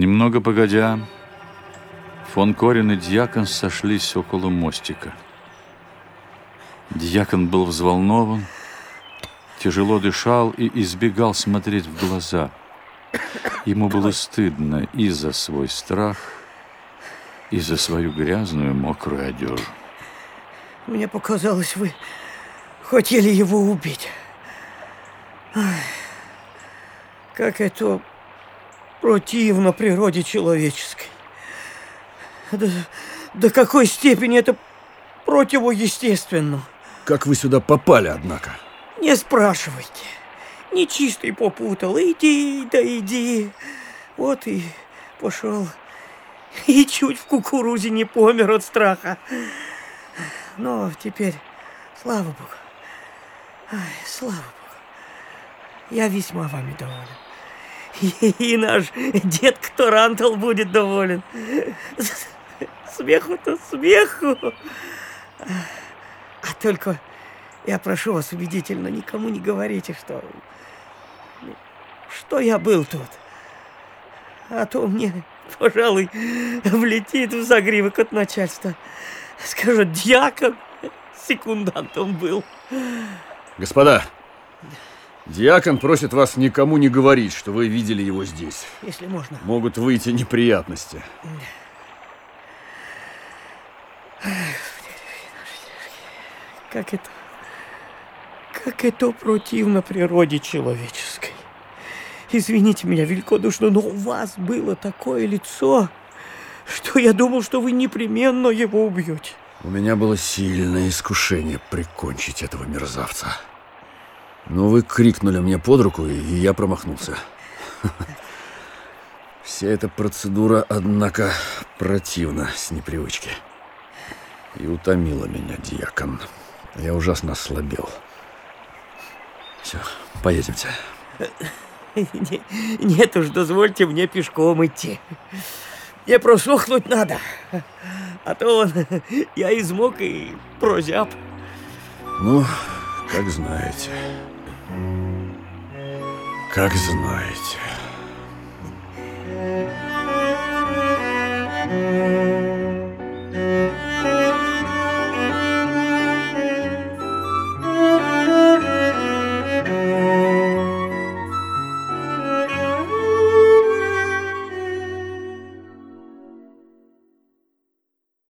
Немного погодя, фон Корин и дьякон сошлись около мостика. Дьякон был взволнован, тяжело дышал и избегал смотреть в глаза. Ему было стыдно и за свой страх, и за свою грязную мокрую одежду. Мне показалось, вы хотели его убить. Ах, как это противно природе человеческой. До, до какой степени это противоестественно. Как вы сюда попали, однако? Не спрашивайте. Нечистый попутал. Иди, да иди. Вот и пошел. И чуть в кукурузе не помер от страха. Но теперь, слава Богу, ай, слава Богу, я весьма вами доволен. И, наш дед Кторантал будет доволен. Смеху-то смеху. А только я прошу вас убедительно, никому не говорите, что... Что я был тут. А то мне, пожалуй, влетит в загривок от начальства. Скажут, дьякон секундантом был. Господа, Диакон просит вас никому не говорить, что вы видели его здесь. Если можно. Могут выйти неприятности. Как это... Как это противно природе человеческой. Извините меня великодушно, но у вас было такое лицо, что я думал, что вы непременно его убьете. У меня было сильное искушение прикончить этого мерзавца. Но вы крикнули мне под руку, и я промахнулся. Вся эта процедура, однако, противна с непривычки. И утомила меня, дьякон. Я ужасно ослабел. Все, поедемте. Нет уж, дозвольте мне пешком идти. Мне просохнуть надо. А то он, я измок и прозяб. Ну, как знаете. Как знаете.